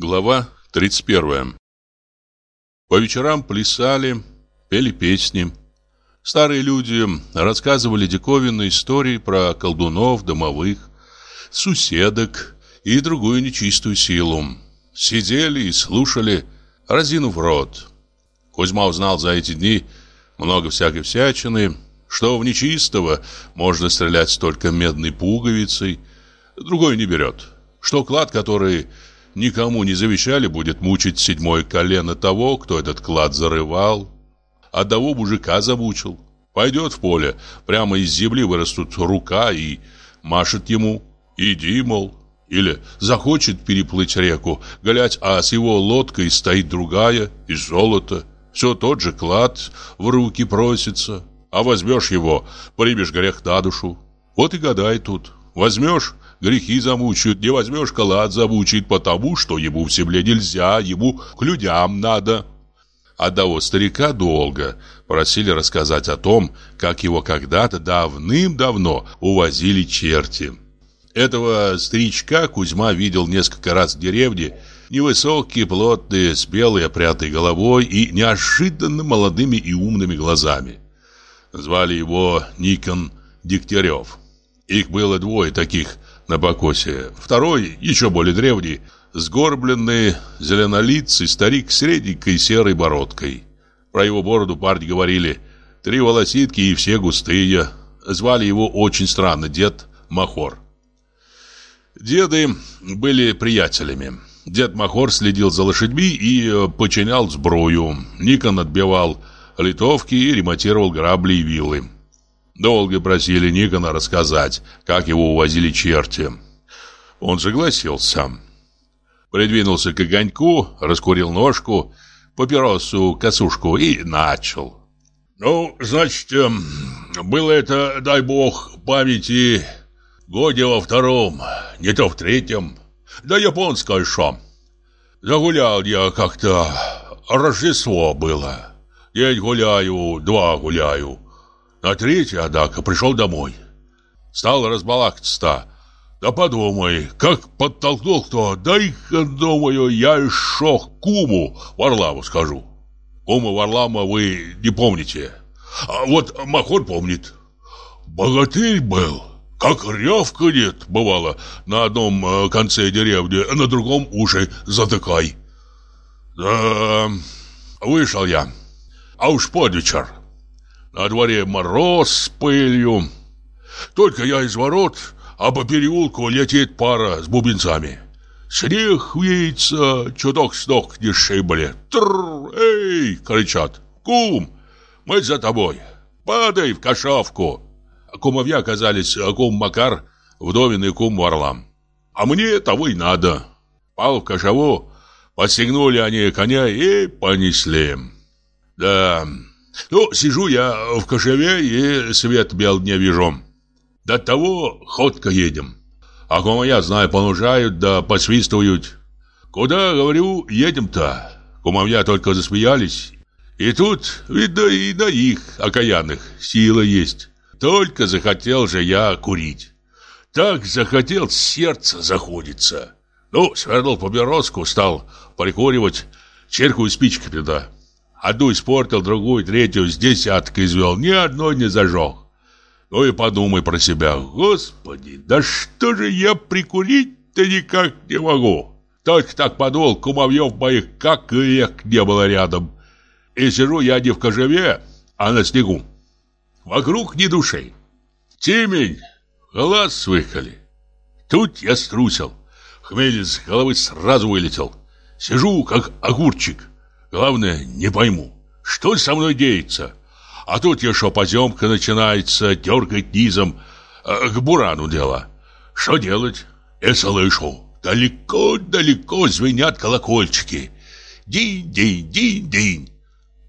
Глава 31 По вечерам плясали, пели песни. Старые люди рассказывали диковинные истории про колдунов, домовых, суседок и другую нечистую силу. Сидели и слушали, разинув рот. Кузьма узнал за эти дни много всякой всячины, что в нечистого можно стрелять только медной пуговицей, другой не берет, что клад, который никому не завещали, будет мучить седьмое колено того, кто этот клад зарывал. Одного мужика замучил. Пойдет в поле, прямо из земли вырастут рука и машет ему. Иди, мол. Или захочет переплыть реку, глядь, а с его лодкой стоит другая, из золота. Все тот же клад в руки просится. А возьмешь его, примешь грех на душу. Вот и гадай тут. Возьмешь, грехи замучают, не возьмешь, клад замучает, потому что ему в земле нельзя, ему к людям надо. Одного старика долго просили рассказать о том, как его когда-то давным-давно увозили черти. Этого старичка Кузьма видел несколько раз в деревне, невысокий, плотный, с белой опрятой головой и неожиданно молодыми и умными глазами. Звали его Никон Дегтярев. Их было двое таких на покосе. Второй, еще более древний, сгорбленный, зеленолицый старик с средненькой серой бородкой. Про его бороду парни говорили «три волоситки и все густые». Звали его очень странно дед Махор. Деды были приятелями. Дед Махор следил за лошадьми и э, починял сбрую. Никон отбивал литовки и ремонтировал грабли и вилы. Долго просили Никона рассказать, как его увозили черти. Он согласился. Придвинулся к огоньку, раскурил ножку, папиросу, косушку и начал. «Ну, значит, эм, было это, дай бог, памяти Годе во втором, не то в третьем. Да японское шо. Загулял я как-то, Рождество было. День гуляю, два гуляю. На третье, однако, пришел домой. Стал разбалакаться-то. Да подумай, как подтолкнул кто, дай-ка, думаю, я еще куму Варламу скажу. Куму Варлама вы не помните. А вот Махор помнит. Богатырь был. Как рявканет, бывало, на одном э, конце деревни, на другом уши затыкай. Да, вышел я, а уж под вечер. На дворе мороз с пылью. Только я из ворот, а по переулку летит пара с бубенцами. Снег веется, чуток с ног не шибли. Тррр, эй, кричат. Кум, мы за тобой. Падай в кошавку. Кумовья оказались э, кум Макар, Вдовин и кум Варлам. А мне того и надо. Пал в кошаву, подстегнули они коня и понесли. Да, ну, сижу я в кошеве и свет бел не вижу. До того ходко едем. А кумовья, знаю, понужают да посвистывают. Куда, говорю, едем-то? Кумовья только засмеялись. И тут, видно, и на их, окаянных, сила есть. Только захотел же я курить. Так захотел, сердце заходится. Ну, свернул папироску, стал прикуривать, черкую спичками, да. Одну испортил, другую, третью с десяткой извел, ни одной не зажег. Ну и подумай про себя, господи, да что же я прикурить-то никак не могу. Только так подумал, кумовьев моих как век не было рядом. И сижу я не в кожеве, а на снегу. Вокруг ни души. Темень, глаз выколи. Тут я струсил. Хмель с головы сразу вылетел. Сижу, как огурчик. Главное, не пойму, что со мной деется. А тут еще поземка начинается, дергать низом. А, к бурану дело. Что делать? Я слышу. Далеко-далеко звенят колокольчики. Динь-динь-динь-динь.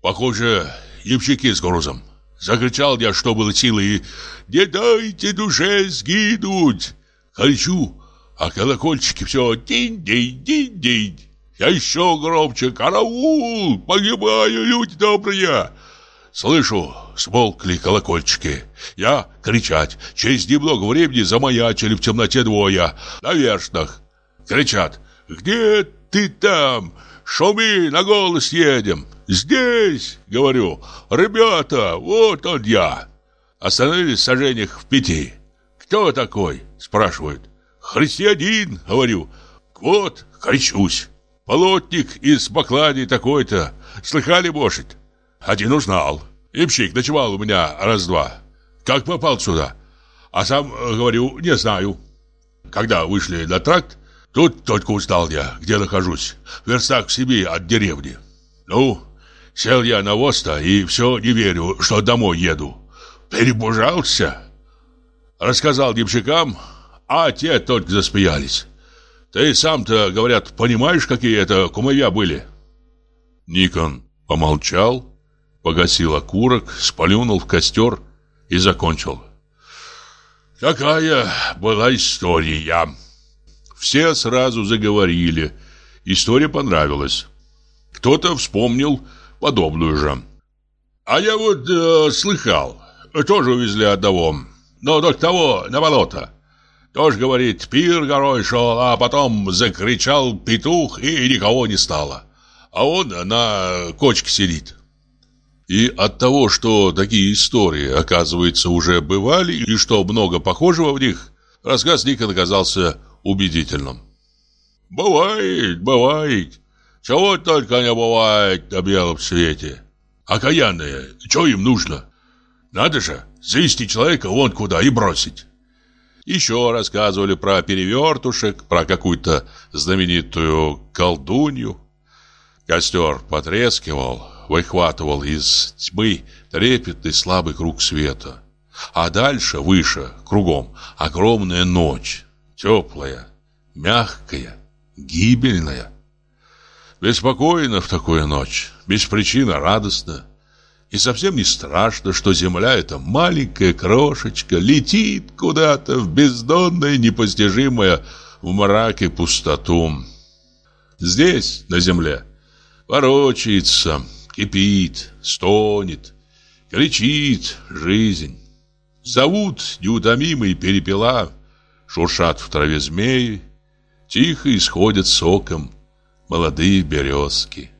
Похоже, ямщики с грузом. Закричал я, что было силы, и «Не дайте душе сгинуть!» Кричу, а колокольчики все «Динь-динь-динь-динь!» Я еще громче «Караул! Погибаю, люди добрые!» Слышу, смолкли колокольчики. Я кричать. Через немного времени замаячили в темноте двое. На вершнах. Кричат. «Где ты там, шуми, на голос едем. Здесь, говорю, ребята, вот он я. Остановились в сожжениях в пяти. Кто такой? Спрашивают. Христианин, говорю. Вот, кричусь. Полотник из поклади такой-то. Слыхали, может? Один узнал. Имщик ночевал у меня раз-два. Как попал сюда? А сам, говорю, не знаю. Когда вышли на тракт, тут только узнал я, где нахожусь. В верстах в себе от деревни. Ну, сел я на воста и все не верю, что домой еду. Перебужался. Рассказал демщикам, а те только засмеялись. Ты сам-то, говорят, понимаешь, какие это кумовья были? Никон помолчал, погасил окурок, сполюнул в костер и закончил. Такая была история. Все сразу заговорили. История понравилась. Кто-то вспомнил подобную же. А я вот э, слыхал, тоже увезли одного, но только того на болото. Тоже, говорит, пир горой шел, а потом закричал петух, и никого не стало. А он на кочке сидит. И от того, что такие истории, оказывается, уже бывали, и что много похожего в них, рассказ Никон оказался убедительным. «Бывает, бывает. Чего только не бывает на белом свете. Окаянные, что им нужно? Надо же, завести человека вон куда и бросить». Еще рассказывали про перевертушек, про какую-то знаменитую колдунью. Костер потрескивал, выхватывал из тьмы трепетный слабый круг света. А дальше, выше, кругом, огромная ночь, теплая, мягкая, гибельная. Беспокойно в такую ночь, без причины радостно. И совсем не страшно, что земля эта маленькая крошечка летит куда-то в бездонное непостижимое в мраке пустоту. Здесь, на земле, ворочается, кипит, стонет, кричит жизнь. Зовут неутомимые перепела, шуршат в траве змеи, тихо исходят соком молодые березки.